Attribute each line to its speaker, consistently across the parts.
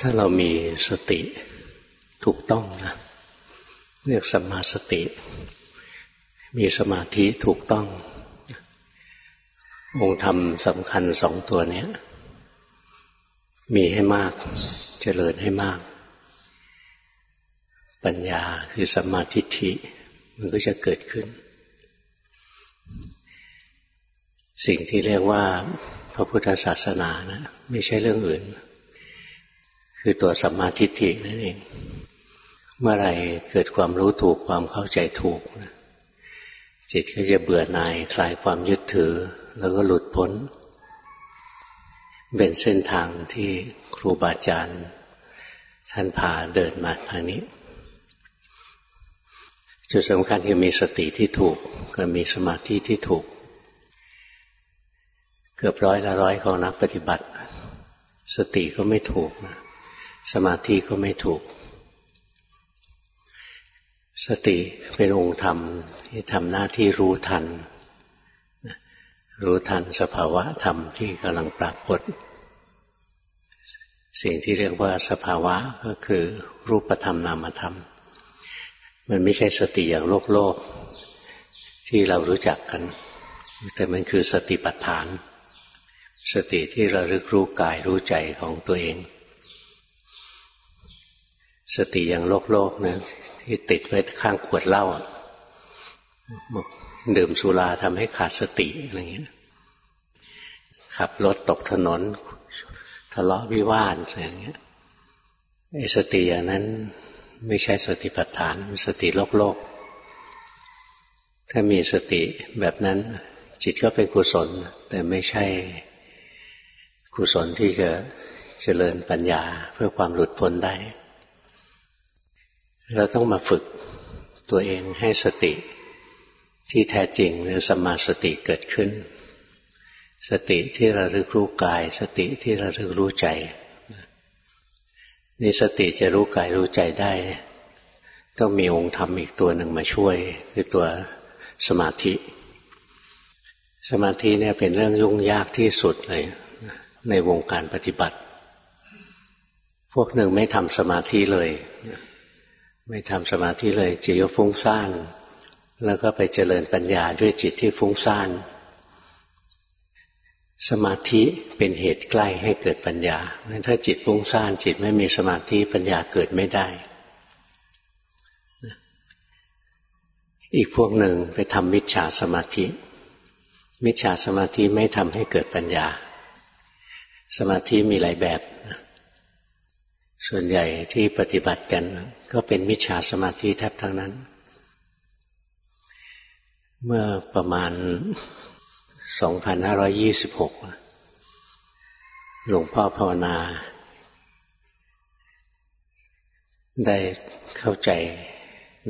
Speaker 1: ถ้าเรามีสติถูกต้องนะเรียกสัมมาสติ มีสมาธิถูกต้อง องค์ธรรมสำคัญสองตัวนี้มีให้มากเจริญให้มาก ปัญญาคือสัมมาทิฏฐิมันก็จะเกิดขึ้น สิ่งที่เรียกว่าพระพุทธศาสนานะ ไม่ใช่เรื่องอื่น คือตัวสัมมาทิฏฐินั่นเอง เมื่อไรเกิดความรู้ถูกความเข้าใจถูกนะจิตก็จะเบื่อหน่ายคลายความยึดถือ แล้วก็หลุดพ้น เป็นเส้นทางที่ครูบาอาจารย์ ท่านพาเดินมาทางนี้ จุดสำคัญคือมีสติที่ถูกก็มีสมาธิที่ถูก เกือบร้อยละร้อยของนักปฏิบัติ สติก็ไม่ถูกนะ สมาธิก็ไม่ถูก สติเป็นองค์ธรรมที่ทำหน้าที่รู้ทัน รู้ทันสภาวะธรรมที่กำลังปรากฏ สิ่งที่เรียกว่าสภาวะก็คือรูปธรรมนามธรรม มันไม่ใช่สติอย่างโลกโลก ที่เรารู้จักกัน แต่มันคือสติปัฏฐาน สติที่ระลึกรู้กายรู้ใจของตัวเอง สติอย่างโลกโลกนะที่ติดไว้ข้างขวดเหล้าดื่มสุราทำให้ขาดสติอะไรเงี้ยขับรถตกถนน ทะเลาะวิวาทอะไรอย่างเงี้ยไอ้สติอย่างนั้นไม่ใช่สติปัฏฐานสติโลกโลก ถ้ามีสติแบบนั้น จิตก็เป็นกุศล แต่ไม่ใช่กุศลที่จะเจริญปัญญาเพื่อความหลุดพ้นได้ เราต้องมาฝึกตัวเองให้สติที่แท้จริงหรือสมาสติเกิดขึ้น สติที่ระลึกรู้กาย สติที่ระลึกรู้ใจนี่สติจะรู้กายรู้ใจได้ ต้องมีองค์ธรรมอีกตัวหนึ่งมาช่วย คือตัวสมาธิ สมาธิเนี่ยเป็นเรื่องยุ่งยากที่สุดเลย ในวงการปฏิบัติ พวกหนึ่งไม่ทำสมาธิเลย ไม่ทำสมาธิเลยจิตฟุ้งซ่านแล้วก็ไปเจริญปัญญาด้วยจิตที่ฟุ้งซ่านสมาธิเป็นเหตุใกล้ให้เกิดปัญญาถ้าจิตฟุ้งซ่านจิตไม่มีสมาธิปัญญาเกิดไม่ได้ อีกพวกหนึ่งไปทำมิจฉาสมาธิ มิจฉาสมาธิไม่ทำให้เกิดปัญญา สมาธิมีหลายแบบ ส่วนใหญ่ที่ปฏิบัติกัน ก็เป็นมิจฉาสมาธิแทบทั้งนั้น เมื่อประมาณ 2526 หลวงพ่อภาวนา ได้เข้าใจ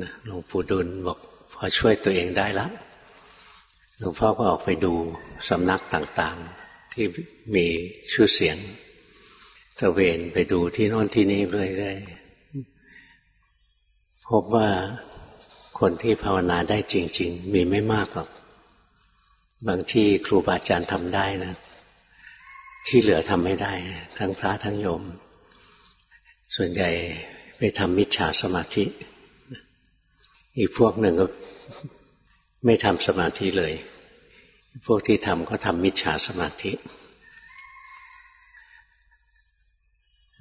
Speaker 1: นะหลวงปู่ดุลบอกพอช่วยตัวเองได้แล้วหลวงพ่อก็ออกไปดูสำนักต่างๆ ที่มีชื่อเสียงตะเวนไปดูที่โน่นที่นี่เรื่อยๆ พบว่าคนที่ภาวนาได้จริง ๆ มีไม่มากหรอก บางที่ครูบาอาจารย์ทำได้นะ ที่เหลือทำไม่ได้ ทั้งพระทั้งโยม ส่วนใหญ่ไปทำมิจฉาสมาธิ อีกพวกหนึ่งก็ไม่ทำสมาธิเลย พวกที่ทำก็ทำมิจฉาสมาธิ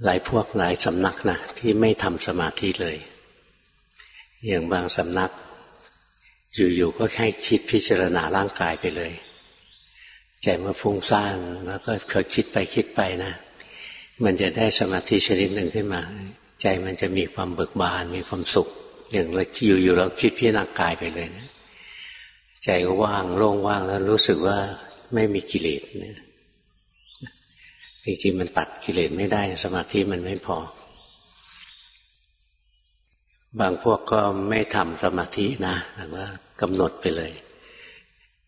Speaker 1: หลายพวกหลายสำนักนะที่ไม่ทำสมาธิเลย อย่างบางสำนัก อยู่ๆก็แค่คิดพิจารณาร่างกายไปเลย ใจมันฟุ้งซ่านแล้วก็เคยคิดไปคิดไปนะมันจะได้สมาธิชนิดหนึ่งขึ้นมา ใจมันจะมีความเบิกบานมีความสุข อย่างเราอยู่ๆเราคิดพิจารณากายไปเลยนะใจก็ว่างโล่งว่างแล้วรู้สึกว่าไม่มีกิเลสเนี่ยจริงๆมันตัดกิเลสไม่ได้ สมาธิมันไม่พอ บางพวกก็ไม่ทำสมาธินะแต่ว่ากำหนดไปเลย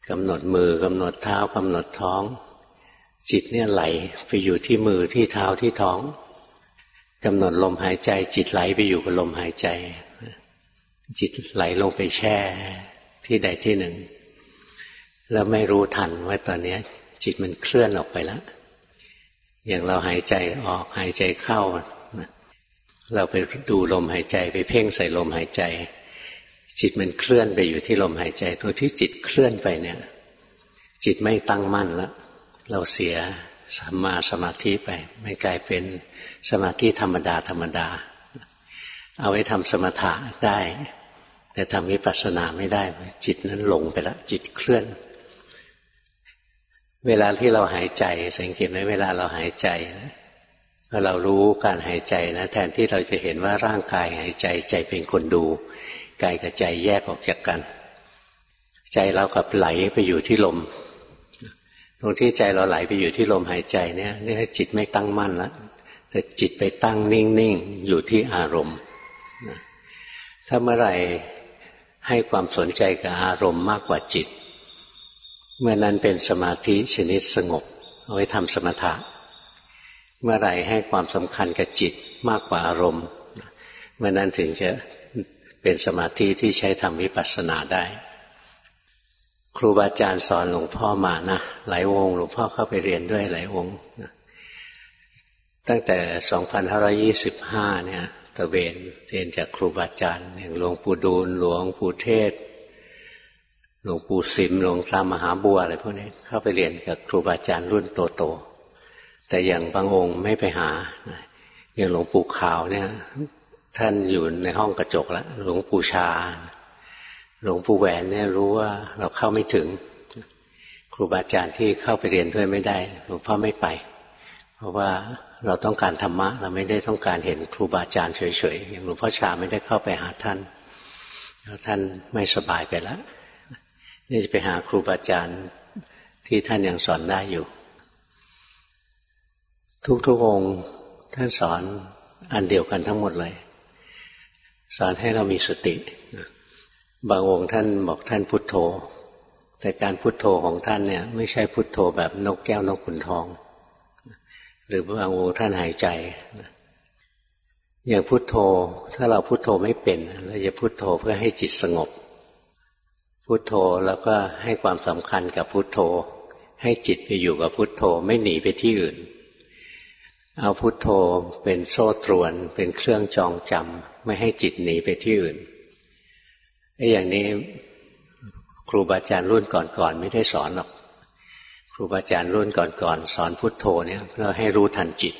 Speaker 1: กำหนดมือกำหนดเท้ากำหนดท้อง จิตเนี่ยไหลไปอยู่ที่มือที่เท้าที่ท้องกำหนดลมหายใจ จิตไหลไปอยู่กับลมหายใจ จิตไหลลงไปแช่ ที่ใดที่หนึ่ง แล้วไม่รู้ทันว่าตอนนี้จิตมันเคลื่อนออกไปแล้วอย่างเราหายใจออกหายใจเข้า เราไปดูลมหายใจไปเพ่งใส่ลมหายใจ จิตมันเคลื่อนไปอยู่ที่ลมหายใจตรงที่จิตเคลื่อนไปเนี่ย จิตไม่ตั้งมั่นแล้วเราเสียสัมมาสมาธิไป มันกลายเป็นสมาธิธรรมดาธรรมดา เอาไว้ทำสมถะได้ แต่ทำวิปัสสนาไม่ได้ จิตนั้นหลงไปแล้วจิตเคลื่อน เวลาที่เราหายใจ สังเกตไหมเวลาเราหายใจ เรารู้การหายใจนะ แทนที่เราจะเห็นว่าร่างกายหายใจใจเป็นคนดูกายกับใจแยกออกจากกัน ใจเรากับไหลไปอยู่ที่ลมตรงที่ใจเราไหลไปอยู่ที่ลมหายใจเนี่ยนี่จิตไม่ตั้งมั่นแล้วแต่จิตไปตั้งนิ่งๆอยู่ที่อารมณ์ถ้าเมื่อไหร่ให้ความสนใจกับอารมณ์มากกว่าจิต เมื่อนั้นเป็นสมาธิชนิดสงบ เอาไว้ทำสมถะ เมื่อไหร่ให้ความสำคัญกับจิตมากกว่าอารมณ์เมื่อนั้นถึงจะเป็นสมาธิที่ใช้ทำวิปัสสนาได้ ครูบาอาจารย์สอนหลวงพ่อมานะหลายวงหลวงพ่อเข้าไปเรียนด้วยหลายวงนะตั้งแต่ 2525 เนี่ยตะเวนเรียนจากครูบาอาจารย์อย่างหลวงปู่ดูลหลวงปู่เทศ หลวงปู่สิมหลวงตามหาบัวอะไรพวกนี้เข้าไปเรียนกับครูบาอาจารย์รุ่นโต แต่อย่างบางองค์ไม่ไปหาอย่างหลวงปู่ขาวเนี่ย ท่านอยู่ในห้องกระจกแล้วหลวงปู่ชา หลวงปู่แหวนเนี่ยรู้ว่าเราเข้าไม่ถึง ครูบาอาจารย์ที่เข้าไปเรียนด้วยไม่ได้หลวงพ่อไม่ไป เพราะว่าเราต้องการธรรมะ เราไม่ได้ต้องการเห็นครูบาอาจารย์เฉยๆอย่างหลวงพ่อชาไม่ได้เข้าไปหาท่านแล้วท่านไม่สบายไปแล้วนี่จะไปหาครูบาอาจารย์ที่ท่านยังสอนได้อยู่ ทุกๆองค์ท่านสอนอันเดียวกันทั้งหมดเลย สอนให้เรามีสติ บางองค์ท่านบอกท่านพุทโธ แต่การพุทโธของท่านเนี่ย ไม่ใช่พุทโธแบบนกแก้วนกขุนทอง หรือบางองค์ท่านหายใจอย่างพุทโธ ถ้าเราพุทโธไม่เป็นเราจะพุทโธเพื่อให้จิตสงบ พุทโธแล้วก็ให้ความสำคัญกับพุทโธ ให้จิตไปอยู่กับพุทโธไม่หนีไปที่อื่น เอาพุทโธเป็นโซ่ตรวน เป็นเครื่องจองจำไม่ให้จิตหนีไปที่อื่นไอ้อย่างนี้ครูบาอาจารย์รุ่นก่อนๆไม่ได้สอนหรอกครูบาอาจารย์รุ่นก่อนๆสอนพุทโธเนี่ยเพื่อให้รู้ทันจิต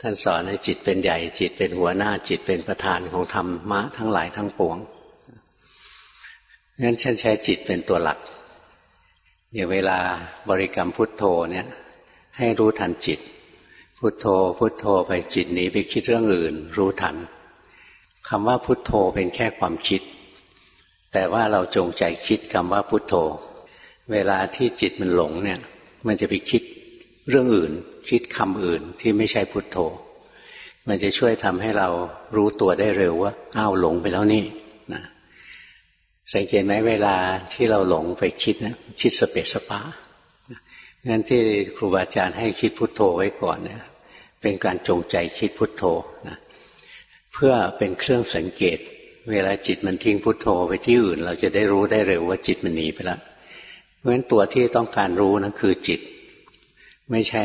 Speaker 1: ท่านสอนให้จิตเป็นใหญ่จิตเป็นหัวหน้าจิตเป็นประธานของธรรมะทั้งหลายทั้งปวงงั้นฉันใช้จิตเป็นตัวหลักอย่างเวลาบริกรรมพุทโธเนี่ย ให้รู้ทันจิต พุทโธ พุทโธไปจิตหนีไปคิดเรื่องอื่น รู้ทันคำว่าพุทโธเป็นแค่ความคิด แต่ว่าเราจงใจคิดคำว่าพุทโธ เวลาที่จิตมันหลงเนี่ย มันจะไปคิดเรื่องอื่น คิดคำอื่นที่ไม่ใช่พุทโธ มันจะช่วยทำให้เรารู้ตัวได้เร็วว่าอ้าวหลงไปแล้วนี่นะสังเกตไหมเวลาที่เราหลงไปคิดนะคิดสเปสปางั้นที่ครูบาอาจารย์ให้คิดพุทโธไว้ก่อนเนี่ย เป็นการจงใจคิดพุทโธนะเพื่อเป็นเครื่องสังเกต เวลาจิตมันทิ้งพุทโธไปที่อื่น เราจะได้รู้ได้เร็วว่าจิตมันหนีไปแล้วเพราะฉะนั้นตัวที่ต้องการรู้นั้นคือจิต ไม่ใช่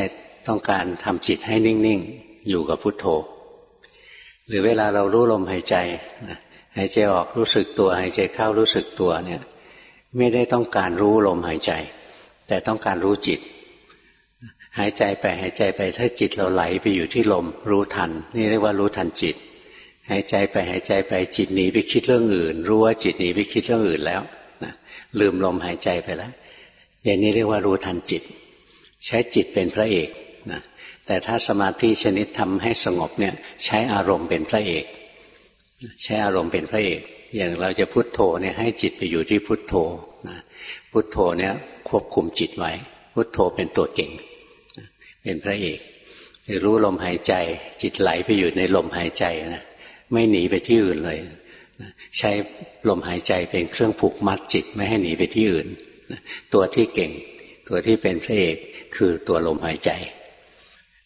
Speaker 1: ต้องการทำจิตให้นิ่งๆ อยู่กับพุทโธ หรือเวลาเรารู้ลมหายใจหายใจออกรู้สึกตัวหายใจเข้ารู้สึกตัวเนี่ย ไม่ได้ต้องการรู้ลมหายใจ แต่ต้องการรู้จิต หายใจไปหายใจไป ถ้าจิตเราไหลไปอยู่ที่ลม รู้ทัน นี่เรียกว่ารู้ทันจิต หายใจไปหายใจไปจิตหนีไปคิดเรื่องอื่น รู้ว่าจิตหนีไปคิดเรื่องอื่นแล้วนะลืมลมหายใจไปแล้วอย่างนี้เรียกว่ารู้ทันจิต ใช้จิตเป็นพระเอกนะแต่ถ้าสมาธิชนิดทำให้สงบเนี่ย ใช้อารมณ์เป็นพระเอก ใช้อารมณ์เป็นพระเอก อย่างเราจะพุโทโธเนี่ยให้จิตไปอยู่ที่พุทโธนะพุทโธเนี่ยควบคุมจิตไว้ พุทโธเป็นตัวเก่ง เป็นพระเอกรู้ลมหายใจ จิตไหลไปอยู่ในลมหายใจนะไม่หนีไปที่อื่นเลย ใช้ลมหายใจเป็นเครื่องผูกมัดจิตไม่ให้หนีไปที่อื่น ตัวที่เก่ง ตัวที่เป็นพระเอกคือตัวลมหายใจ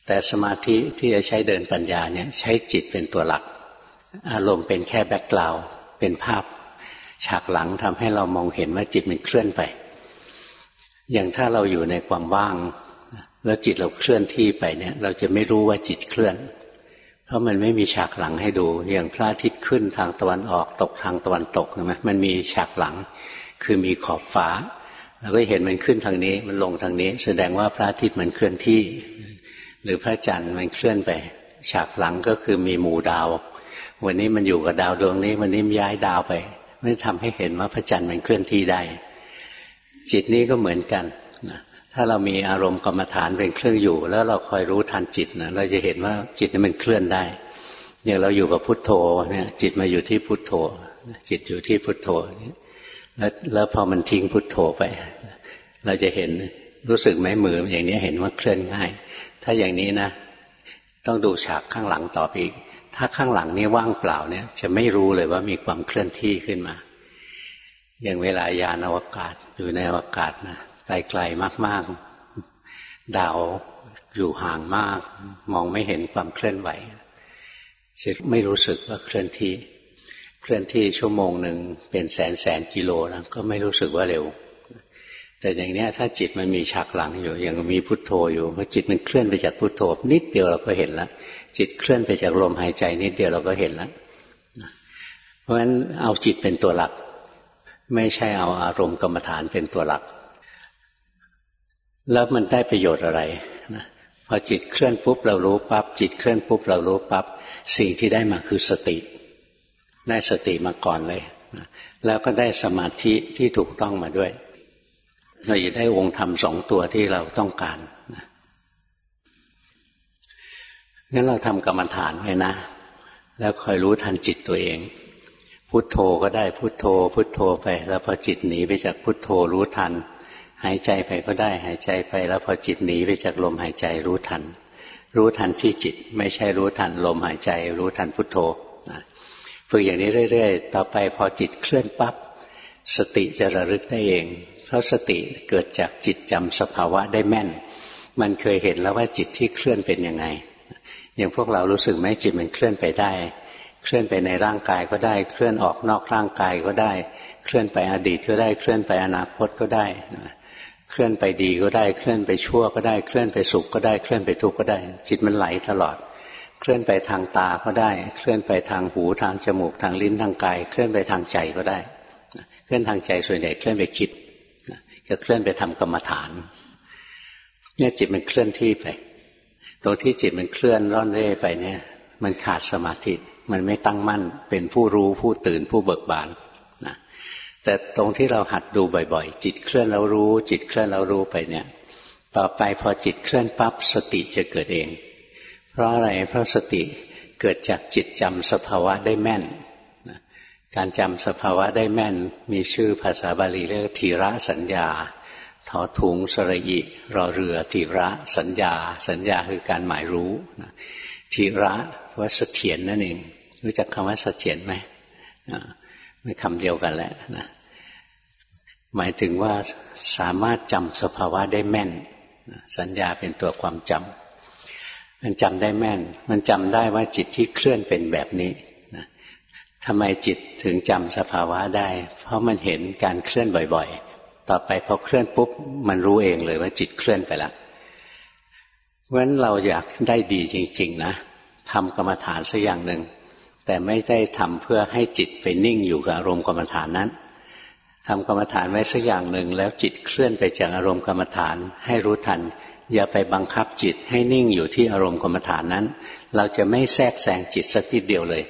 Speaker 1: แต่สมาธิที่จะใช้เดินปัญญาเนี่ยใช้จิตเป็นตัวหลัก อารมณ์เป็นแค่แบ็กกราวเป็นภาพ ฉากหลังทำให้เรามองเห็นว่าจิตมันเคลื่อนไป อย่างถ้าเราอยู่ในความว่าง แล้วจิตเราเคลื่อนที่ไปเนี่ย เราจะไม่รู้ว่าจิตเคลื่อน เพราะมันไม่มีฉากหลังให้ดู อย่างพระอาทิตย์ขึ้นทางตะวันออกตกทางตะวันตกใช่ไหมมันมีฉากหลัง คือมีขอบฟ้าเราก็เห็นมันขึ้นทางนี้ มันลงทางนี้ แสดงว่าพระอาทิตย์มันเคลื่อนที่ หรือพระจันทร์มันเคลื่อนไป ฉากหลังก็คือมีหมู่ดาว วันนี้มันอยู่กับดาวดวงนี้ วันนี้ย้ายดาวไปไม่ทำให้เห็นว่าพระจันทร์มันเคลื่อนที่ได้ จิตนี้ก็เหมือนกัน ถ้าเรามีอารมณ์กรรมฐานเป็นเครื่องอยู่ แล้วเราคอยรู้ทันจิตนะเราจะเห็นว่าจิตนี้มันเคลื่อนได้ อย่างเราอยู่กับพุทโธเนี่ย จิตมาอยู่ที่พุทโธ จิตอยู่ที่พุทโธแล้วแล้วพอมันทิ้งพุทโธไป เราจะเห็นรู้สึกไหมมืออย่างนี้เห็นว่าเคลื่อนง่าย ถ้าอย่างนี้นะ ต้องดูฉากข้างหลังต่อไปอีก ถ้าข้างหลังนี้ว่างเปล่าเนี่ย จะไม่รู้เลยว่ามีความเคลื่อนที่ขึ้นมา อย่างเวลายานอวกาศอยู่ในอวกาศนะ ไกลๆมาก ๆ ดาวอยู่ห่างมาก มองไม่เห็นความเคลื่อนไหวจะไม่รู้สึกว่าเคลื่อนที่ เคลื่อนที่ชั่วโมงหนึ่งเป็นแสนแสนกิโลนะก็ไม่รู้สึกว่าเร็ว แต่อย่างนี้ถ้าจิตมันมีฉากหลังอยู่ย่างมีพุทโธอยู่พอจิตมันเคลื่อนไปจากพุทโธ นิดเดียวเราก็เห็นแล้วจิตเคลื่อนไปจากลมหายใจ นิดเดียวเราก็เห็นแล้วเพราะฉะนั้นเอาจิตเป็นตัวหลัก ไม่ใช่เอาอารมณ์กรรมฐานเป็นตัวหลัก แล้วมันได้ประโยชน์อะไรนะพอจิตเคลื่อนปุ๊บเรารู้ปับ๊บจิตเคลื่อนปุ๊บเรารู้ปับ๊บสิ่งที่ได้มาคือสติ ได้สติมาก่อนเลยนะแล้วก็ได้สมาธิที่ถูกต้องมาด้วย เราจะได้องค์ธรรมสองตัวที่เราต้องการนะงั้นเราทำกรรมฐานไว้นะ แล้วคอยรู้ทันจิตตัวเอง พุทโธก็ได้พุทโธ พุทโธไป แล้วพอจิตหนีไปจากพุทโธรู้ทัน หายใจไปก็ได้ หายใจไปแล้วพอจิตหนีไปจากลมหายใจรู้ทัน รู้ทันที่จิต ไม่ใช่รู้ทันลมหายใจ รู้ทันพุทโธฝึกอย่างนี้เรื่อย ๆ ต่อไปพอจิตเคลื่อนปับ๊บสติจะระลึกได้เอง เพราะสติเกิดจากจิตจำสภาวะได้แม่น มันเคยเห็นแล้วว่าจิตที่เคลื่อนเป็นยังไง อย่างพวกเรารู้สึกไหมจิตมันเคลื่อนไปได้ เคลื่อนไปในร่างกายก็ได้ เคลื่อนออกนอกร่างกายก็ได้ เคลื่อนไปอดีตก็ได้ เคลื่อนไปอนาคตก็ได้ เคลื่อนไปดีก็ได้เคลื่อนไปชั่วก็ได้เคลื่อนไปสุขก็ได้เคลื่อนไปทุกข์ก็ได้ จิตมันไหลตลอด เคลื่อนไปทางตาก็ได้ เคลื่อนไปทางหูทางจมูกทางลิ้นทางกาย เคลื่อนไปทางใจก็ได้ เคลื่อนทางใจส่วนใหญ่เคลื่อนไปคิดจะเคลื่อนไปทำกรรมฐานเนี่ยจิตมันเคลื่อนที่ไป ตรงที่จิตมันเคลื่อนร่อนเร่ไปเนี่ย มันขาดสมาธิมันไม่ตั้งมั่นเป็นผู้รู้ผู้ตื่นผู้เบิกบาน แต่ตรงที่เราหัดดูบ่อยๆ จิตเคลื่อนแล้วรู้ จิตเคลื่อนแล้วรู้ไปเนี่ย ต่อไปพอจิตเคลื่อนปั๊บสติจะเกิดเอง เพราะอะไรเพราะสติเกิดจากจิตจำสภาวะได้แม่นการจำสภาวะได้แม่น มีชื่อภาษาบาลีเรียกทีระสัญญาทอถุงสระอิรอเรือทีระสัญญา สัญญาคือการหมายรู้ทีระว่าเสถียรนั่นเอง รู้จักคำว่าเสถียรไหม คำเดียวกันแหละนะหมายถึงว่าสามารถจำสภาวะได้แม่น สัญญาเป็นตัวความจำมันจำได้แม่น มันจำได้ว่าจิตที่เคลื่อนเป็นแบบนี้นะทำไมจิตถึงจำสภาวะได้ เพราะมันเห็นการเคลื่อนบ่อยๆ ต่อไปพอเคลื่อนปุ๊บ มันรู้เองเลยว่าจิตเคลื่อนไปแล้วเพราะฉะนั้นเราอยากได้ดีจริง ๆ นะทำกรรมฐานสักอย่างหนึ่ง แต่ไม่ได้ทำเพื่อให้จิตไปนิ่งอยู่กับอารมณ์กรรมฐานนั้นทำกรรมฐานไว้สักอย่างหนึ่งแล้วจิตเคลื่อนไปจากอารมณ์กรรมฐานให้รู้ทัน อย่าไปบังคับจิตให้นิ่งอยู่ที่อารมณ์กรรมฐานนั้น เราจะไม่แทรกแซงจิตสักทีเดียวเลย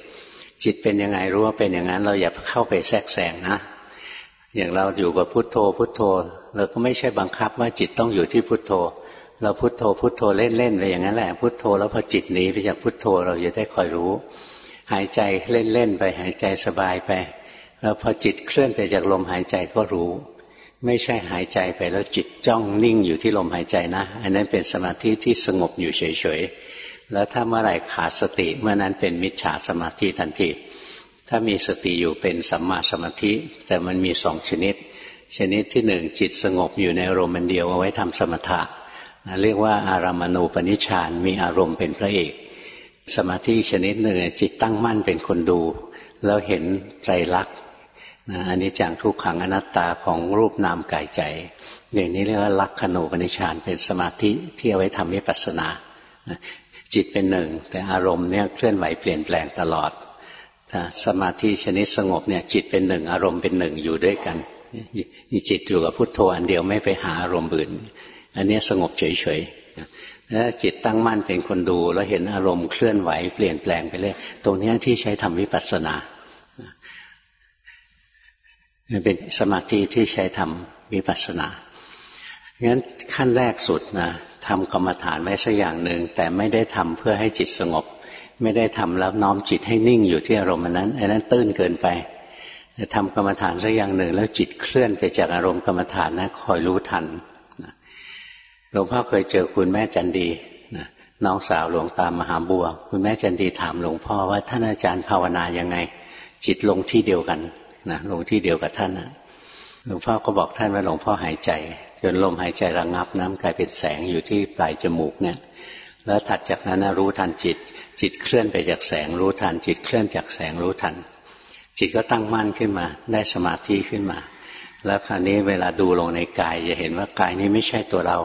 Speaker 1: จิตเป็นยังไงรู้ว่าเป็นอย่างนั้น เราอย่าเข้าไปแทรกแซงนะ อย่างเราอยู่กับพุทโธ พุทโธเราก็ไม่ใช่บังคับว่าจิตต้องอยู่ที่พุทโธ เราพุทโธพุทโธเล่นๆไปอย่างนั้นแหละพุทโธแล้วพอจิตหนีไปจากพุทโธเราจะได้คอยรู้ หายใจเล่นๆไปหายใจสบายไป แล้วพอจิตเคลื่อนไปจากลมหายใจก็รู้ ไม่ใช่หายใจไปแล้วจิตจ้องนิ่งอยู่ที่ลมหายใจนะ อันนั้นเป็นสมาธิที่สงบอยู่เฉยๆแล้วถ้าเมื่อไหร่ขาดสติเมื่อนั้นเป็นมิจฉาสมาธิทันที ถ้ามีสติอยู่เป็นสัมมาสมาธิ แต่มันมีสองชนิด ชนิดที่หนึ่งจิตสงบอยู่ในอารมณ์เดียวเอาไว้ทำสมถะเรียกว่าอารามณูปนิชานมีอารมณ์เป็นพระเอก สมาธิชนิดหนึ่งจิตตั้งมั่นเป็นคนดู แล้วเห็นใจรักนะอันนี้จังทุกขังอนัตตาของรูปนามกายใจ อย่างนี้เรียกว่าลักขณูปนิชานเป็นสมาธิที่เอาไว้ทำวิปัสสนาจิตเป็นหนึ่ง แต่อารมณ์เนี่ยเคลื่อนไหวเปลี่ยนแปลงตลอดถ้าสมาธิชนิดสงบเนี่ยจิตเป็นหนึ่ง อารมณ์เป็นหนึ่งอยู่ด้วยกันมีจิตอยู่กับพุทโธอันเดียวไม่ไปหาอารมณ์อื่น อันนี้สงบเฉยๆ ถ้าจิตตั้งมั่นเป็นคนดู แล้วเห็นอารมณ์เคลื่อนไหวเปลี่ยนแปลงไปเรื่อยตรงนี้ที่ใช้ทำวิปัสสนาเป็นสมาธิที่ใช้ทำวิปัสสนางั้นขั้นแรกสุดนะทำกรรมฐานไว้สักอย่างหนึ่งแต่ไม่ได้ทำเพื่อให้จิตสงบ ไม่ได้ทำแล้วน้อมจิตให้นิ่งอยู่ที่อารมณ์นั้นอันนั้นตื้นเกินไปแต่ทำกรรมฐานสักอย่างหนึ่ง แล้วจิตเคลื่อนไปจากอารมณ์กรรมฐานนะคอยรู้ทัน หลวงพ่อเคยเจอคุณแม่จันดีนะน้องสาวหลวงตามหาบัว คุณแม่จันดีถามหลวงพ่อว่าท่านอาจารย์ภาวนายังไง จิตลงที่เดียวกันนะลงที่เดียวกับท่านนะหลวงพ่อก็บอกท่านว่าหลวงพ่อหายใจ จนลมหายใจระงงับน้ำกลายเป็นแสงอยู่ที่ปลายจมูกเนี่ย แล้วถัดจากนั้นรู้ทันจิต จิตเคลื่อนไปจากแสงรู้ทัน จิตเคลื่อนจากแสงรู้ทัน จิตก็ตั้งมั่นขึ้นมา ได้สมาธิขึ้นมา แล้วคราวนี้เวลาดูลงในกายจะเห็นว่ากายนี้ไม่ใช่ตัวเรา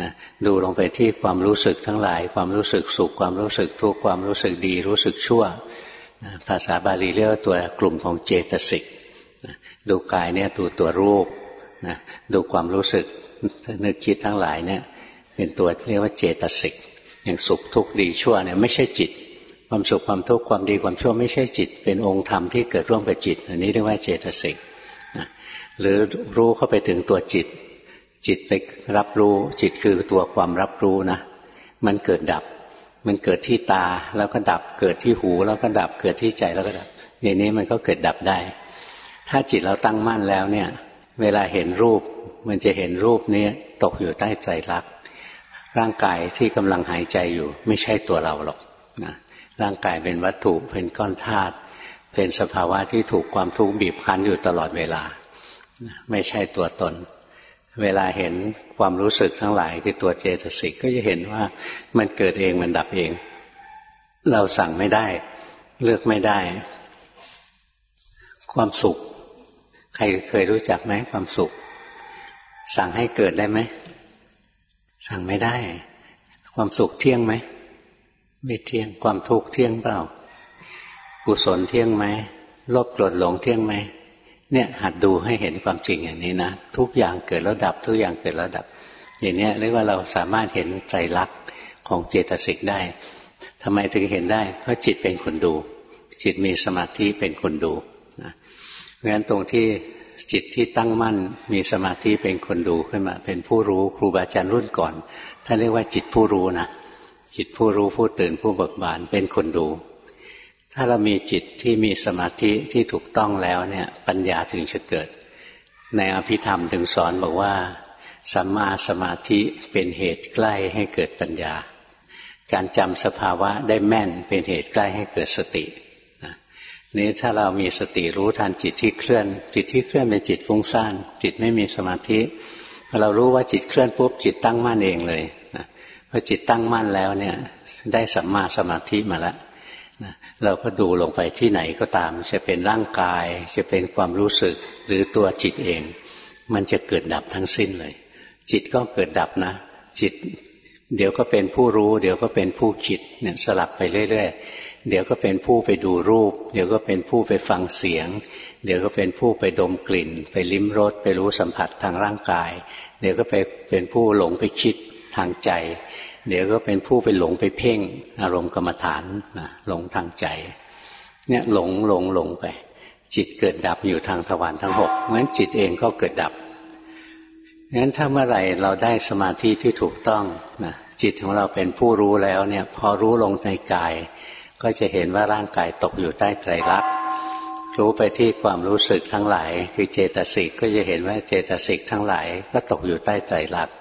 Speaker 1: นะดูลงไปที่ความรู้สึกทั้งหลาย ความรู้สึกสุข ความรู้สึกทุกข์ความรู้สึกดี รู้สึกชั่วนะภาษาบาลีเรียกว่าตัวกลุ่มของเจตสิกนะดูกายเนี่ยดูตัวรูปนะดูความรู้สึกนึกคิดทั้งหลายเนี่ย เป็นตัวเรียกว่าเจตสิกอย่างสุขทุกข์ดีชั่วเนี่ยไม่ใช่จิต ความสุขความทุกข์ความดีความชั่วไม่ใช่จิต เป็นองค์ธรรมที่เกิดร่วมกับจิต อันนี้เรียกว่าเจตสิกนะหรือรู้เข้าไปถึงตัวจิต จิตไปรับรู้ จิตคือตัวความรับรู้นะมันเกิดดับ มันเกิดที่ตาแล้วก็ดับ เกิดที่หูแล้วก็ดับ เกิดที่ใจแล้วก็ดับอย่างนี้มันก็เกิดดับได้ ถ้าจิตเราตั้งมั่นแล้วเนี่ย เวลาเห็นรูป มันจะเห็นรูปนี้ตกอยู่ใต้ใจรัก ร่างกายที่กำลังหายใจอยู่ ไม่ใช่ตัวเราหรอกนะร่างกายเป็นวัตถุเป็นก้อนธาตุเป็นสภาวะที่ถูกความทุกข์บีบคั้นอยู่ตลอดเวลา ไม่ใช่ตัวตน เวลาเห็นความรู้สึกทั้งหลายคือตัวเจตสิกก็จะเห็นว่ามันเกิดเองมันดับเอง เราสั่งไม่ได้ เลือกไม่ได้ ความสุข ใครเคยรู้จักไหมความสุข สั่งให้เกิดได้ไหมสั่งไม่ได้ ความสุขเที่ยงไหมไม่เที่ยงความทุกข์เที่ยงเปล่ากุศลเที่ยงไหมโลภโกรธหลงเที่ยงไหม เนี่ยหัดดูให้เห็นความจริงอย่างนี้นะทุกอย่างเกิดแล้วดับ ทุกอย่างเกิดแล้วดับ อย่างนี้เรียกว่าเราสามารถเห็นใจรักของเจตสิกได้ทำไมถึงเห็นได้ เพราะจิตเป็นคนดู จิตมีสมาธิเป็นคนดูเพราะฉะนั้นตรงที่จิตที่ตั้งมั่นมีสมาธิเป็นคนดูขึ้นมา เป็นผู้รู้ครูบาอาจารย์รุ่นก่อนท่านเรียกว่าจิตผู้รู้นะจิตผู้รู้ผู้ตื่นผู้เบิกบานเป็นคนดู ถ้าเรามีจิตที่มีสมาธิที่ถูกต้องแล้วเนี่ย ปัญญาถึงจะเกิด ในอภิธรรมถึงสอนบอกว่าสัมมาสมาธิเป็นเหตุใกล้ให้เกิดปัญญา การจำสภาวะได้แม่นเป็นเหตุใกล้ให้เกิดสตินี้ถ้าเรามีสติรู้ทันจิตที่เคลื่อน จิตที่เคลื่อนเป็นจิตฟุ้งซ่านจิตไม่มีสมาธิพอเรารู้ว่าจิตเคลื่อนปุ๊บจิตตั้งมั่นเองเลยนะพอจิตตั้งมั่นแล้วเนี่ย ได้สัมมาสมาธิมาแล้ว เราก็ดูลงไปที่ไหนก็ตาม จะเป็นร่างกาย จะเป็นความรู้สึกหรือตัวจิตเอง มันจะเกิดดับทั้งสิ้นเลย จิตก็เกิดดับนะ จิต เดี๋ยวก็เป็นผู้รู้ เดี๋ยวก็เป็นผู้คิดเนี่ยสลับไปเรื่อยๆ เดี๋ยวก็เป็นผู้ไปดูรูป เดี๋ยวก็เป็นผู้ไปฟังเสียง เดี๋ยวก็เป็นผู้ไปดมกลิ่น ไปลิ้มรสไปรู้สัมผัสทางร่างกาย เดี๋ยวก็ไปเป็นผู้หลงไปคิดทางใจ เดี๋ยวก็เป็นผู้ไปหลงไปเพ่ง อารมณ์กรรมฐานนะหลงทางใจ เนี่ยหลงหลงหลงไป จิตเกิดดับอยู่ทางทวารทั้งหกเพราะฉะนั้นจิตเองก็เกิดดับงั้นถ้าเมื่อไหร่เราได้สมาธิที่ถูกต้องนะจิตของเราเป็นผู้รู้แล้วเนี่ย พอรู้ลงในกาย ก็จะเห็นว่าร่างกายตกอยู่ใต้ไตรลักษณ์รู้ไปที่ความรู้สึกทั้งหลาย คือเจตสิกก็จะเห็นว่าเจตสิกทั้งหลาย ก็ตกอยู่ใต้ไตรลักษณ์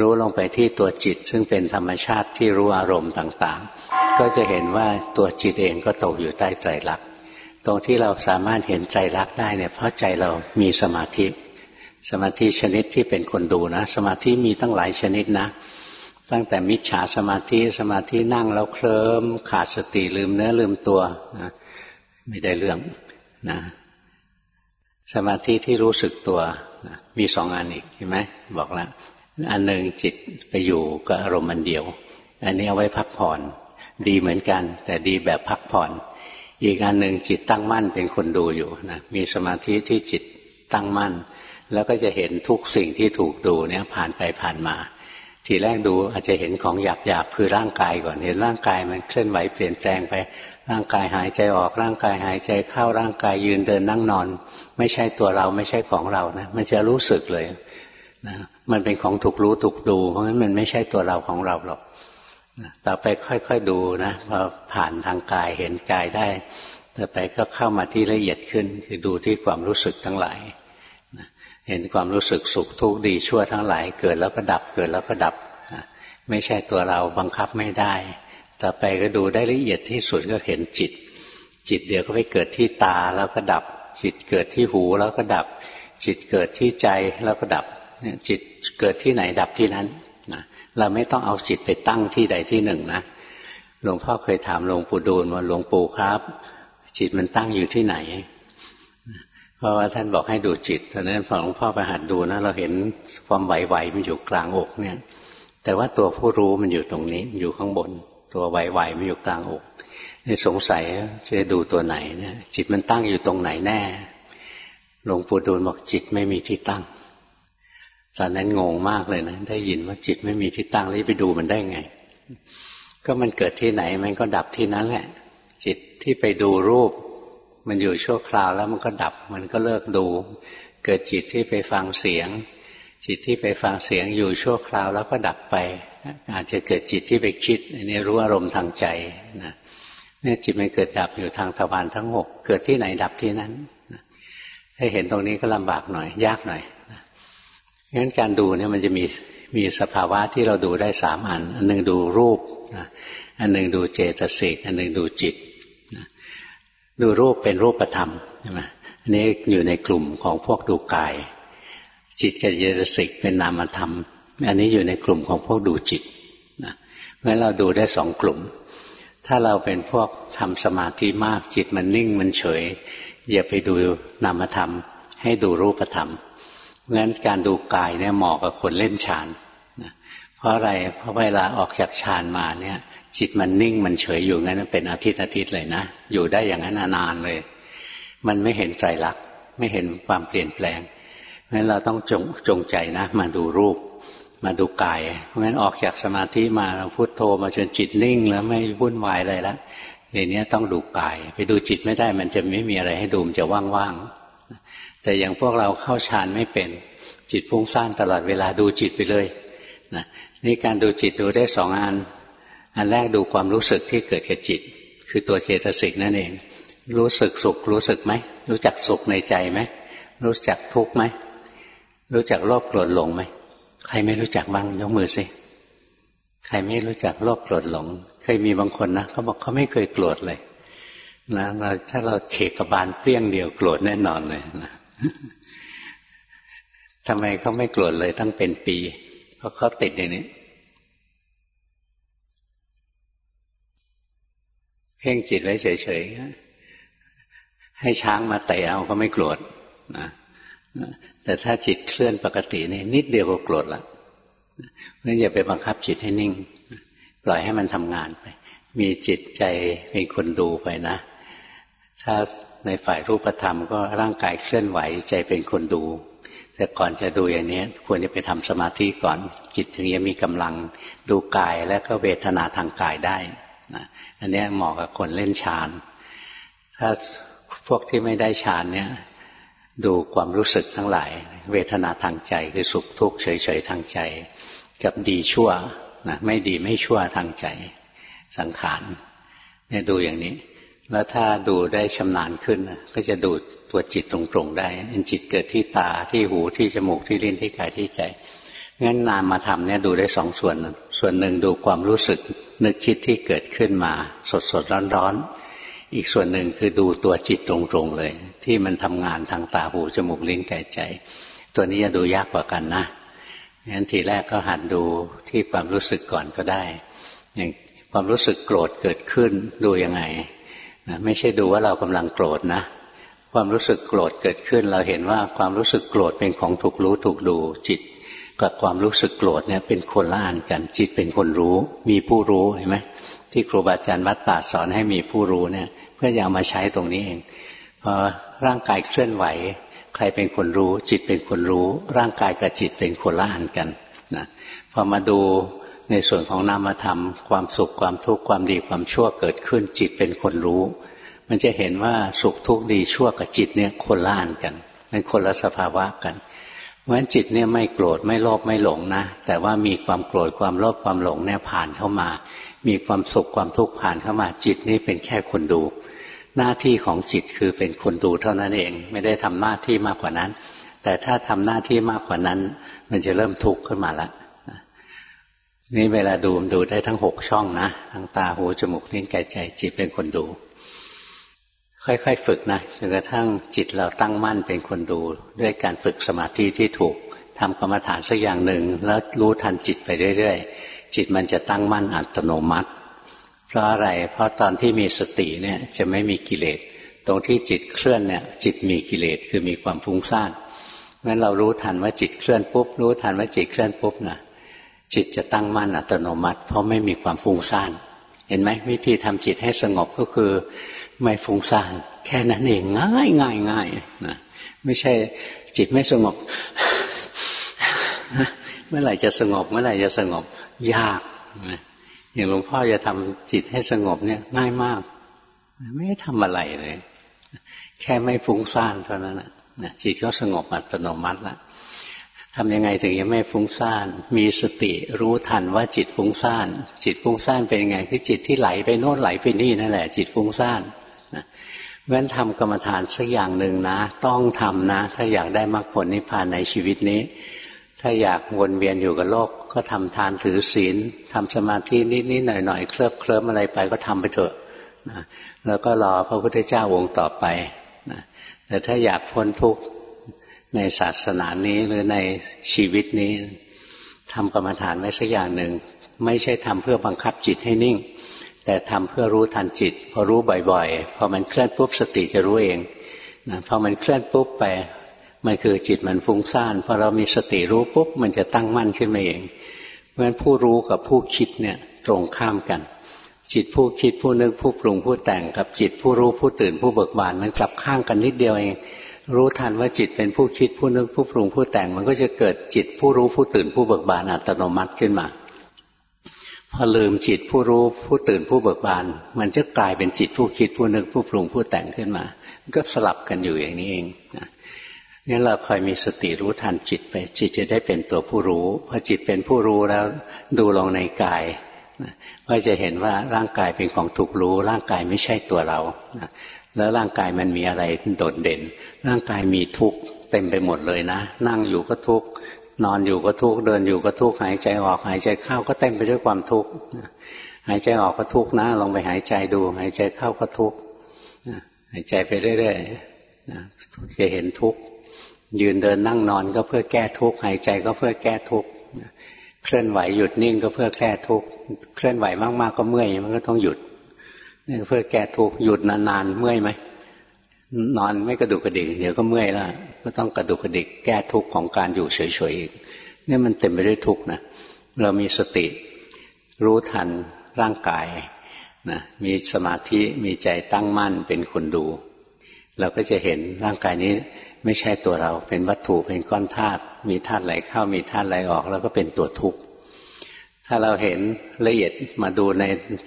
Speaker 1: รู้ลงไปที่ตัวจิต ซึ่งเป็นธรรมชาติที่รู้อารมณ์ต่างๆ ก็จะเห็นว่าตัวจิตเองก็ตกอยู่ใต้ไตรลักษณ์ตรงที่เราสามารถเห็นไตรลักษณ์ได้เนี่ยเพราะใจเรามีสมาธิ สมาธิชนิดที่เป็นคนดูนะ สมาธิมีตั้งหลายชนิดนะ ตั้งแต่มิจฉาสมาธิสมาธินั่งแล้วเคลิ้มขาดสติลืมเนื้อลืมตัวนะไม่ได้เรื่องนะสมาธิที่รู้สึกตัวนะมีสองอันอีกใช่ไหมบอกแล้ว อันหนึ่งจิตไปอยู่กับอารมณ์อันเดียว อันนี้เอาไว้พักผ่อน ดีเหมือนกัน แต่ดีแบบพักผ่อน อีกอันหนึ่งจิตตั้งมั่นเป็นคนดูอยู่นะมีสมาธิที่จิตตั้งมั่น แล้วก็จะเห็นทุกสิ่งที่ถูกดูเนี่ยผ่านไปผ่านมา ทีแรกดูอาจจะเห็นของหยาบหยาบคือร่างกายก่อนเห็นร่างกายมันเคลื่อนไหวเปลี่ยนแปลงไปร่างกายหายใจออกร่างกายหายใจเข้าร่างกายยืนเดินนั่งนอน ไม่ใช่ตัวเราไม่ใช่ของเรานะมันจะรู้สึกเลยนะ มันเป็นของถูกรู้ถูกดู เพราะฉะนั้นมันไม่ใช่ตัวเราของเราหรอกต่อไปค่อยๆดูนะพอผ่านทางกายเห็นกายได้ต่อไปก็เข้ามาที่ละเอียดขึ้น คือดูที่ความรู้สึกทั้งหลายเห็นความรู้สึกสุขทุกข์ดีชั่วทั้งหลาย เกิดแล้วก็ดับเกิดแล้วก็ดับ ไม่ใช่ตัวเราบังคับไม่ได้ ต่อไปก็ดูได้ละเอียดที่สุดก็เห็นจิต จิตเดี๋ยวก็ไปเกิดที่ตาแล้วก็ดับ จิตเกิดที่หูแล้วก็ดับ จิตเกิดที่ใจแล้วก็ดับจิต เกิดที่ไหนดับที่นั้นนะเราไม่ต้องเอาจิตไปตั้งที่ใดที่หนึ่งนะหลวงพ่อเคยถามหลวงปู่ดูลว่าหลวงปู่ครับ จิตมันตั้งอยู่ที่ไหน เพราะว่าท่านบอกให้ดูจิตตอนนั้นพอหลวงพ่อไปหัดดูนะเราเห็นความไหวๆมันอยู่กลางอกเนี่ย แต่ว่าตัวผู้รู้มันอยู่ตรงนี้อยู่ข้างบน ตัวไหวๆมันอยู่กลางอกนี่สงสัยจะดูตัวไหนเนี่ยจิตมันตั้งอยู่ตรงไหนแน่หลวงปู่ดูลบอกจิตไม่มีที่ตั้ง ตอนนั้นงงมากเลยนะ ได้ยินว่าจิตไม่มีที่ตั้งแล้วไปดูมันได้ไง ก็มันเกิดที่ไหนมันก็ดับที่นั้นแหละ จิตที่ไปดูรูป มันอยู่ชั่วคราวแล้วมันก็ดับ มันก็เลิกดู เกิดจิตที่ไปฟังเสียง จิตที่ไปฟังเสียงอยู่ชั่วคราวแล้วก็ดับไป อาจจะเกิดจิตที่ไปคิด อันนี้รู้อารมณ์ทางใจนะเนี่ยจิตมันเกิดดับอยู่ทางทวารทั้งหกเกิดที่ไหนดับที่นั้นถ้าเห็นตรงนี้ก็ลำบากหน่อย ยากหน่อย งั้นการดูเนี่ยมันจะมีมีสภาวะที่เราดูได้สามอัน อันหนึ่งดูรูปอันหนึ่งดูเจตสิก อันหนึ่งดูจิตดูรูปเป็นรูปธรรมใช่ไหมอันนี้อยู่ในกลุ่มของพวกดูกาย จิตกับเจตสิกเป็นนามธรรม อันนี้อยู่ในกลุ่มของพวกดูจิตนะเพราะเราดูได้สองกลุ่ม ถ้าเราเป็นพวกทำสมาธิมากจิตมันนิ่งมันเฉย อย่าไปดูนามธรรม ให้ดูรูปธรรม เพราะฉะนั้นการดูกายเนี่ยเหมาะกับคนเล่นฌานนะเพราะอะไรเพราะเวลาออกจากฌานมาเนี่ย จิตมันนิ่งมันเฉยอยู่งั้นเป็นอาทิตย์อาทิตย์เลยนะอยู่ได้อย่างนั้นนานเลย มันไม่เห็นใจรักไม่เห็นความเปลี่ยนแปลงเพราะฉะนั้นเราต้องจงจงใจนะ มาดูรูป มาดูกาย เพราะฉะนั้นออกจากสมาธิมาพุโทโธมาจนจิตนิ่ง แล้วไม่วุ่นวายอะไรแล้วอย่างนี้ต้องดูกาย ไปดูจิตไม่ได้มันจะไม่มีอะไรให้ดูมันจะว่างๆ แต่อย่างพวกเราเข้าฌานไม่เป็น จิตฟุ้งซ่านตลอดเวลาดูจิตไปเลยนะนี่การดูจิตดูได้สองอัน อันแรกดูความรู้สึกที่เกิดกับจิต คือตัวเจตสิกนั่นเอง รู้สึกสุขรู้สึกไหม รู้จักสุขในใจไหม รู้จักทุกข์ไหม รู้จักโลภโกรธหลงไหม ใครไม่รู้จักบ้างยกมือสิ ใครไม่รู้จักโลภโกรธหลง เคยมีบางคนนะเขาบอกเขาไม่เคยโกรธเลยนะถ้าเราเขกกบาลเปรี้ยงเดียวโกรธแน่นอนเลยนะ ทำไมเขาไม่โกรธเลยตั้งเป็นปี เพราะเขาติดอย่างนี้เพ่งจิตไว้เฉยๆให้ช้างมาเตะเอาก็ไม่โกรธนะแต่ถ้าจิตเคลื่อนปกตินี่นิดเดียวก็โกรธละเพราะอย่าไปบังคับจิตให้นิ่ง ปล่อยให้มันทำงานไป มีจิตใจเป็นคนดูไปนะ ถ้า ในฝ่ายรูปธรรมก็ร่างกายเคลื่อนไหวใจเป็นคนดู แต่ก่อนจะดูอย่างนี้ควรจะไปทำสมาธิก่อน จิตถึงจะมีกำลังดูกายและก็เวทนาทางกายได้นะอันนี้เหมาะกับคนเล่นฌานถ้าพวกที่ไม่ได้ฌานเนี่ยดูความรู้สึกทั้งหลาย เวทนาทางใจคือสุขทุกข์เฉยๆทางใจ กับดีชั่วนะไม่ดีไม่ชั่วทางใจ สังขารเนี่ยดูอย่างนี้ แล้วถ้าดูได้ชำนาญขึ้นก็จะดูตัวจิตตรงๆได้จิตเกิดที่ตาที่หูที่จมูกที่ลิ้นที่กายที่ใจงั้นนามมาทำเนี่ยดูได้สองส่วน ส่วนหนึ่งดูความรู้สึก นึกคิดที่เกิดขึ้นมา สดสดร้อนร้อนอีกส่วนหนึ่งคือดูตัวจิตตรงๆเลย ที่มันทำงานทางตาหูจมูกลิ้นกายใจ ตัวนี้จะดูยากกว่ากันนะงั้นทีแรกก็หัดดูที่ความรู้สึกก่อนก็ได้ อย่างความรู้สึกโกรธเกิดขึ้นดูยังไง นะไม่ใช่ดูว่าเรากำลังโกรธนะ ความรู้สึกโกรธเกิดขึ้น เราเห็นว่าความรู้สึกโกรธเป็นของถูกรู้ถูกดูจิต กับความรู้สึกโกรธเนี่ยเป็นคนละอันกันจิตเป็นคนรู้ มีผู้รู้เห็นไหมที่ครูบาอาจารย์วัดป่าสอนให้มีผู้รู้เนี่ย เพื่อจะามาใช้ตรงนี้เองพอร่างกายเคลื่อนไหว ใครเป็นคนรู้ จิตเป็นคนรู้ ร่างกายกับจิตเป็นคนละอันกันนะพอมาดู ในส่วนของนามธรรม ความสุขความทุกข์ความดีความชั่วเกิดขึ้นจิตเป็นคนรู้ มันจะเห็นว่าสุขทุกข์ดีชั่วกับจิตเนี่ยคนละอันกันเป็นคนละสภาวะกันเพราะฉะนั้นจิตเนี่ยไม่โกรธไม่โลภไม่หลงนะ แต่ว่ามีความโกรธความโลภความหลงเนี่ยผ่านเข้ามา มีความสุขความทุกข์ผ่านเข้ามาจิตนี่เป็นแค่คนดู หน้าที่ของจิตคือเป็นคนดูเท่านั้นเอง ไม่ได้ทำหน้าที่มากกว่านั้น แต่ถ้าทำหน้าที่มากกว่านั้น มันจะเริ่มทุกข์ขึ้นมาและ นี่เวลาดูมดูได้ทั้งหกช่องนะทั้งตาหูจมูกลิ้นกายใจจิตเป็นคนดู ค่อยๆ ฝึกนะจนกระทั่งจิตเราตั้งมั่นเป็นคนดู ด้วยการฝึกสมาธิที่ถูกทำกรรมฐานสักอย่างหนึ่ง แล้วรู้ทันจิตไปเรื่อยๆ จิตมันจะตั้งมั่นอัตโนมัติ เพราะอะไร เพราะตอนที่มีสติเนี่ยจะไม่มีกิเลส ตรงที่จิตเคลื่อนเนี่ยจิตมีกิเลสคือมีความฟุ้งซ่านงั้นเรารู้ทันว่าจิตเคลื่อนปุ๊บรู้ทันว่าจิตเคลื่อนปุ๊บนะ จิตจะตั้งมั่นอัตโนมัติ เพราะไม่มีความฟุ้งซ่านเห็นไหมวิธีทำจิตให้สงบก็คือไม่ฟุ้งซ่านแค่นั้นเองง่ายง่ายง่ายนะไม่ใช่จิตไม่สงบ เมื่อไหร่จะสงบ เมื่อไหร่จะสงบยากอย่างหลวงพ่อจะทำจิตให้สงบเนี่ย ง่ายมาก ไม่ได้ทำอะไรเลย แค่ไม่ฟุ้งซ่านเท่านั้นนะจิตก็สงบอัตโนมัติแล้ว ทำยังไงถึงจะไม่ฟุ้งซ่าน มีสติรู้ทันว่าจิตฟุ้งซ่าน จิตฟุ้งซ่านเป็นยังไง คือจิตที่ไหลไปโน่นไหลไปนี่นั่นแหละ จิตฟุ้งซ่านนะเพราะฉะนั้นทำกรรมฐานสักอย่างหนึ่งนะ ต้องทำนะ ถ้าอยากได้มรรคผลนิพพานในชีวิตนี้ ถ้าอยากวนเวียนอยู่กับโลก ก็ทำทานถือศีลทำสมาธินิดๆหน่อยๆเคลิบเคลิ้มอะไรไปก็ทำไปเถอะนะแล้วก็รอพระพุทธเจ้าองค์ต่อไปนะแต่ถ้าอยากพ้นทุกข์ ในศาสนานี้หรือในชีวิตนี้ทำกรรมฐานไว้สักอย่างหนึ่ง ไม่ใช่ทำเพื่อบังคับจิตให้นิ่ง แต่ทำเพื่อรู้ทันจิต พอรู้บ่อยๆ พอมันเคลื่อนปุ๊บสติจะรู้เองนะพอมันเคลื่อนปุ๊บไป มันคือจิตมันฟุ้งซ่านพอเรามีสติรู้ปุ๊บมันจะตั้งมั่นขึ้นมาเองเพราะฉะนั้นผู้รู้กับผู้คิดเนี่ยตรงข้ามกัน จิตผู้คิดผู้นึกผู้ปรุงผู้แต่งกับจิตผู้รู้ผู้ตื่นผู้เบิกบานมันกลับข้างกันนิดเดียวเอง รู้ทันว่าจิตเป็นผู้คิดผู้นึกผู้ปรุงผู้แต่ง มันก็จะเกิดจิตผู้รู้ผู้ตื่นผู้เบิกบานอัตโนมัติขึ้นมา พอลืมจิตผู้รู้ผู้ตื่นผู้เบิกบาน มันจะกลายเป็นจิตผู้คิดผู้นึกผู้ปรุงผู้แต่งขึ้นมา ก็สลับกันอยู่อย่างนี้เองนี่เราคอยมีสติรู้ทันจิตไป จิตจะได้เป็นตัวผู้รู้พอจิตเป็นผู้รู้แล้วดูลงในกายก็จะเห็นว่าร่างกายเป็นของถูกรู้ ร่างกายไม่ใช่ตัวเรา แล้วร่างกายมันมีอะไรโดดเด่น ร่างกายมีทุกข์เต็มไปหมดเลยนะ นั่งอยู่ก็ทุกข์นอนอยู่ก็ทุกข์เดินอยู่ก็ทุกข์หายใจออกหายใจเข้าก็เต็มไปด้วยความทุกข์หายใจออกก็ทุกข์นะลองไปหายใจดู หายใจเข้าก็ทุกข์หายใจไปเรื่อยๆจะเห็นทุกข์ยืนเดินนั่งนอนก็เพื่อแก้ทุกข์หายใจก็เพื่อแก้ทุกข์เคลื่อนไหวหยุดนิ่งก็เพื่อแก้ทุกข์เคลื่อนไหวมากๆก็เมื่อยมันก็ต้องหยุด เพื่อแก้ทุกข์หยุดนานๆเมื่อยไหมนอนไม่กระดุกกระดิกเดี๋ยวก็เมื่อยแล้วก็ต้องกระดุกกระดิกแก้ทุกข์ของการอยู่เฉยๆอีกนี่มันเต็มไปด้วยทุกข์นะเรามีสติรู้ทันร่างกายนะมีสมาธิมีใจตั้งมั่นเป็นคนดู เราก็จะเห็นร่างกายนี้ไม่ใช่ตัวเราเป็นวัตถุเป็นก้อนธาตุมีธาตุไหลเข้ามีธาตุไหลออก แล้วก็เป็นตัวทุกข์ถ้าเราเห็นละเอียดมาดูใน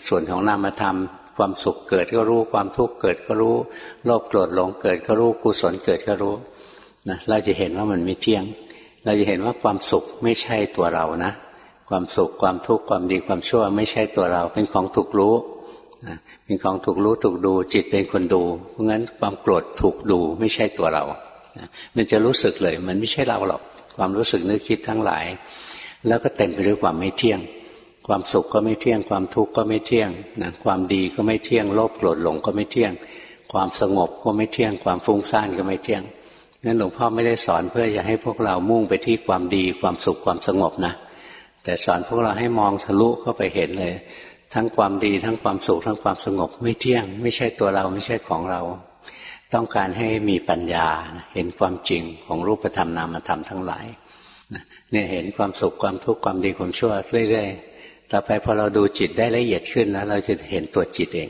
Speaker 1: ส่วนของนามธรรม ความสุขเกิดก็รู้ ความทุกข์เกิดก็รู้ โลภโกรธหลงเกิดก็รู้กุศลเกิดก็รู้นะเราจะเห็นว่ามันไม่เที่ยง เราจะเห็นว่าความสุขไม่ใช่ตัวเรานะ ความสุขความทุกข์ความดีความชั่วไม่ใช่ตัวเรา เป็นของถูกรู้เป็นของถูกรู้ถูกดูจิตเป็นคนดู เพราะงั้นความโกรธถูกดูไม่ใช่ตัวเรา มันจะรู้สึกเลย มันไม่ใช่เราหรอกความรู้สึกนึกคิดทั้งหลาย แล้วก็เต็มไปด้วยความไม่เที่ยง ความสุขก็ไม่เที่ยง ความทุกข์ก็ไม่เที่ยงนะความดีก็ไม่เที่ยง โลภโกรธหลงก็ไม่เที่ยง ความสงบก็ไม่เที่ยง ความฟุ้งซ่านก็ไม่เที่ยงนั้นหลวงพ่อไม่ได้สอนเพื่อจะให้พวกเรามุ่งไปที่ความดีความสุขความสงบนะ แต่สอนพวกเราให้มองทะลุเข้าไปเห็นเลย ทั้งความดีทั้งความสุขทั้งความสงบไม่เที่ยง ไม่ใช่ตัวเราไม่ใช่ของเรา ต้องการให้มีปัญญาเห็นความจริงของรูปธรรมนามธรรมทั้งหลายเนี่ยเห็นความสุขความทุกข์ความดีความชั่วเรื่อยๆ ต่อไปพอเราดูจิตได้ละเอียดขึ้นแล้ว เราจะเห็นตัวจิตเอง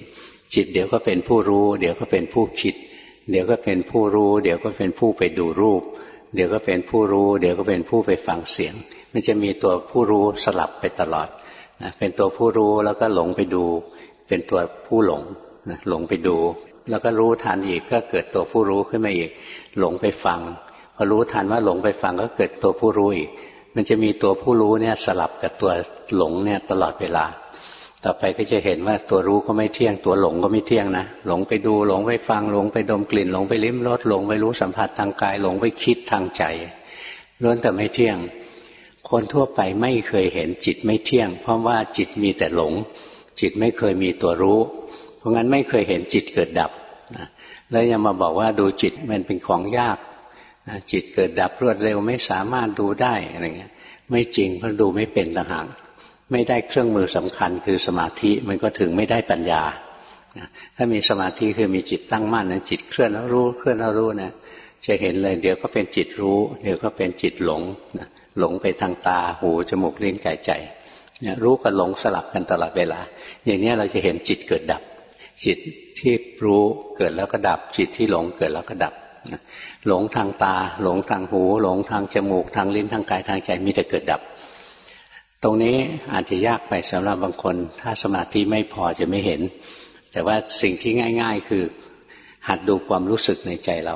Speaker 1: จิตเดี๋ยวก็เป็นผู้รู้ เดี๋ยวก็เป็นผู้คิด เดี๋ยวก็เป็นผู้รู้ เดี๋ยวก็เป็นผู้ไปดูรูป เดี๋ยวก็เป็นผู้รู้ เดี๋ยวก็เป็นผู้ไปฟังเสียง มันจะมีตัวผู้รู้สลับไปตลอดนะเป็นตัวผู้รู้แล้วก็หลงไปดู เป็นตัวผู้หลงนะหลงไปดู แล้วก็รู้ทันอีกก็เกิดตัวผู้รู้ขึ้นมาอีก หลงไปฟังพอรู้ทันว่าหลงไปฟังก็เกิดตัวผู้รู้อีก มันจะมีตัวผู้รู้เนี่ยสลับกับตัวหลงเนี่ยตลอดเวลา ต่อไปก็จะเห็นว่าตัวรู้ก็ไม่เที่ยง ตัวหลงก็ไม่เที่ยงนะ หลงไปดูหลงไปฟังหลงไปดมกลิ่น หลงไปลิ้มรสหลงไปรู้สัมผัสทางกาย หลงไปคิดทางใจล้วนแต่ไม่เที่ยง คนทั่วไปไม่เคยเห็นจิตไม่เที่ยง เพราะว่าจิตมีแต่หลง จิตไม่เคยมีตัวรู้ เพราะงั้นไม่เคยเห็นจิตเกิดดับนะแล้วยังมาบอกว่าดูจิตมันเป็นของยาก จิตเกิดดับรวดเร็วไม่สามารถดูได้อะไรเงี้ย ไม่จริงเพราะดูไม่เป็นต่างหากไม่ได้เครื่องมือสำคัญคือสมาธิมันก็ถึงไม่ได้ปัญญาถ้ามีสมาธิคือมีจิตตั้งมั่นนะจิตเคลื่อนแล้วรู้เคลื่อนแล้วรู้นะจะเห็นเลย เดี๋ยวก็เป็นจิตรู้เดี๋ยวก็เป็นจิตหลงนะหลงไปทางตาหูจมูกลิ้นกายใจเนี่ยรู้กับหลงสลับกันตลอดเวลา อย่างนี้เราจะเห็นจิตเกิดดับ จิตที่รู้เกิดแล้วก็ดับ จิตที่หลงเกิดแล้วก็ดับ หลงทางตา หลงทางหู หลงทางจมูก ทางลิ้นทางกายทางใจมีแต่เกิดดับ ตรงนี้อาจจะยากไปสำหรับบางคน ถ้าสมาธิไม่พอจะไม่เห็น แต่ว่าสิ่งที่ง่าย ๆ คือ หัดดูความรู้สึกในใจเรา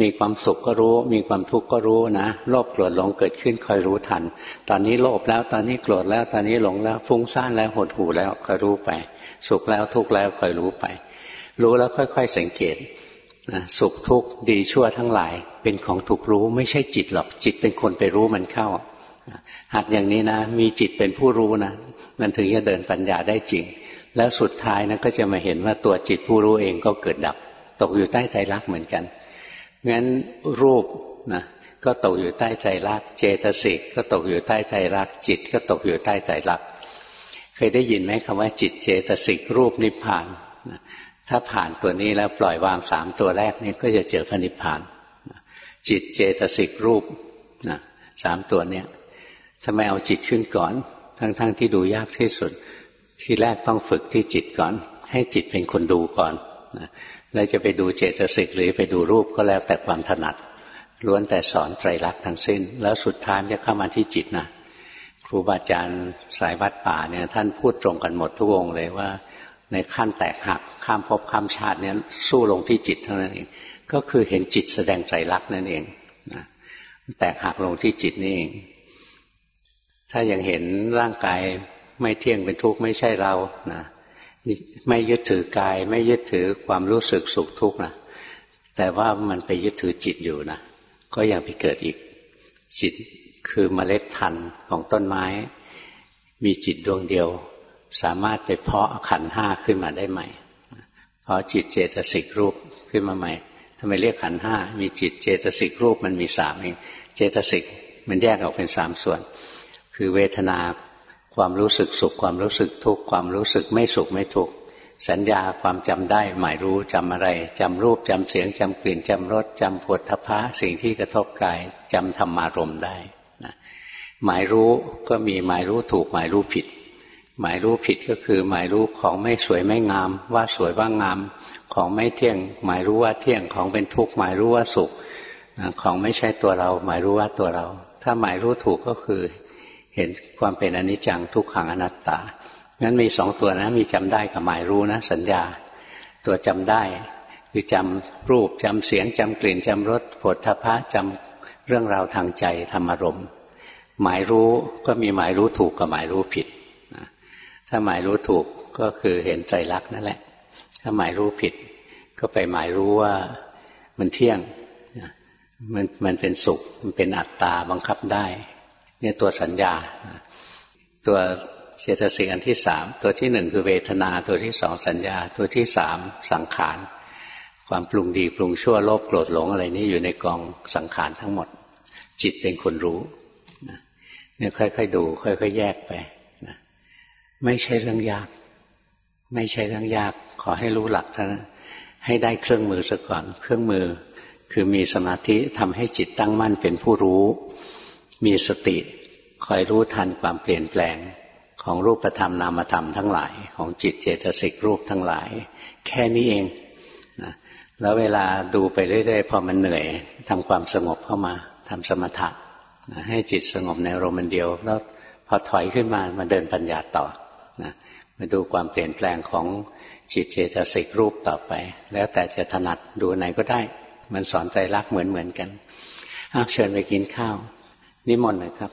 Speaker 1: มีความสุขก็รู้ มีความทุกข์ก็รู้นะโลภโกรธหลงเกิดขึ้นคอยรู้ทัน ตอนนี้โลภแล้วตอนนี้โกรธแล้วตอนนี้หลงแล้วฟุ้งซ่านแล้วหดหู่แล้วคอยรู้ไป สุขแล้วทุกข์แล้วคอยรู้ไป รู้แล้วค่อย ๆ สังเกต นะสุขทุกข์ดีชั่วทั้งหลาย เป็นของถูกรู้ไม่ใช่จิตหรอกจิตเป็นคนไปรู้มันเข้าหากอย่างนี้นะ มีจิตเป็นผู้รู้นะมันถึงจะเดินปัญญาได้จริง แล้วสุดท้ายนะก็จะมาเห็นว่าตัวจิตผู้รู้เองก็เกิดดับ ตกอยู่ใต้ใจรักเหมือนกันงั้นรูปนะก็ตกอยู่ใต้ใจรักเจตสิกก็ตกอยู่ใต้ใจรักจิตก็ตกอยู่ใต้ใจรัก เคยได้ยินไหมคำว่าจิตเจตสิกรูปนิพพาน ถ้าผ่านตัวนี้แล้วปล่อยวางสามตัวแรกนี่ก็จะเจอพระนิพพาน จิตเจตสิกรูปนะสามตัวเนี้ยทำไมเอาจิตขึ้นก่อน ทั้งๆทที่ดูยากที่สุด ที่แรกต้องฝึกที่จิตก่อน ให้จิตเป็นคนดูก่อนนะแล้วจะไปดูเจตสิกหรือไปดูรูปก็แล้วแต่ความถนัดล้วนแต่สอนไตรลักษณ์ทั้งสิ้น แล้วสุดท้ายจะเข้ามาที่จิตนะครูบาอาจารย์สายวัดป่าเนี่ย ท่านพูดตรงกันหมดทุกองเลยว่า ในขั้นแตกหักข้ามภพข้ามชาติเนี่ยสู้ลงที่จิตเท่านั้นเอง ก็คือเห็นจิตแสดงใจรักนั่นเองนะแตกหักลงที่จิตนี่เอง ถ้ายังเห็นร่างกายไม่เที่ยงเป็นทุกข์ไม่ใช่เรานะไม่ยึดถือกาย ไม่ยึดถือความรู้สึกสุขทุกข์นะแต่ว่ามันไปยึดถือจิตอยู่นะก็ยังไปเกิดอีก จิตคือเมล็ดพันของต้นไม้ มีจิตดวงเดียว สามารถไปเพาะขันห้าขึ้นมาได้ใหม่เพราะจิตเจตสิกรูปขึ้นมาใหม่ทำไมเรียกขันห้ามีจิตเจตสิกรูปมันมีสามเองเจตสิกมันแยกออกเป็นสามส่วน คือเวทนาความรู้สึกสุข ความรู้สึกทุกข์ความรู้สึกไม่สุขไม่ทุกข์สัญญาความจำได้หมายรู้จำอะไรจำรูปจำเสียงจำกลิ่นจำรสจำผลทพะสิ่งที่กระทบกายจำธรรมารมได้นะหมายรู้ก็มีหมายรู้ถูกหมายรู้ผิด หมายรู้ผิดก็คือ หมายรู้ของไม่สวยไม่งาม ว่าสวยว่างาม ของไม่เที่ยง หมายรู้ว่าเที่ยงของเป็นทุกข์หมายรู้ว่าสุขของไม่ใช่ตัวเรา หมายรู้ว่าตัวเรา ถ้าหมายรู้ถูกก็คือ เห็นความเป็นอนิจจังทุกขังอนัตตางั้นมีสองตัวนะ มีจำได้กับหมายรู้นะ สัญญา ตัวจำได้คือจำรูปจำเสียงจำกลิ่นจำรสผลทพะจำเรื่องราวทางใจธรรมารมหมายรู้ก็มีหมายรู้ถูกกับหมายรู้ผิด ถ้าหมายรู้ถูกก็คือเห็นใจรักนั่นแหละ ถ้าหมายรู้ผิด ก็ไปหมายรู้ว่ามันเที่ยงมันมันเป็นสุข มันเป็นอัตตาบังคับได้ เนี่ยตัวสัญญา ตัวเจตสิกอันที่สามตัวที่หนึ่งคือเวทนาตัวที่สองสัญญา ตัวที่สามสังขาร ความปรุงดีปรุงชั่วโลภโกรธหลงอะไรนี่อยู่ในกองสังขารทั้งหมด จิตเป็นคนรู้เนี่ยค่อยๆดู ค่อยๆแยกไป ไม่ใช่เรื่องยาก ไม่ใช่เรื่องยาก ขอให้รู้หลักเท่านั้นให้ได้เครื่องมือซะก่อน เครื่องมือคือมีสมาธิทำให้จิตตั้งมั่นเป็นผู้รู้ มีสติคอยรู้ทันความเปลี่ยนแปลงของรูปธรรมนามธรรมทั้งหลาย ของจิตเจตสิกรูปทั้งหลาย แค่นี้เองนะแล้วเวลาดูไปเรื่อยๆพอมันเหนื่อยทำความสงบเข้ามาทำสมถะนะให้จิตสงบในอารมณ์เดียว แล้วพอถอยขึ้นมามาเดินปัญญาต่อ นะมาดูความเปลี่ยนแปลงของจิตเจตสิกรูปต่อไป แล้วแต่จะถนัดดูไหนก็ได้ มันสอนใจรักเหมือนเหมือนกันเชิญไปกินข้าว นิมนต์เลยครับ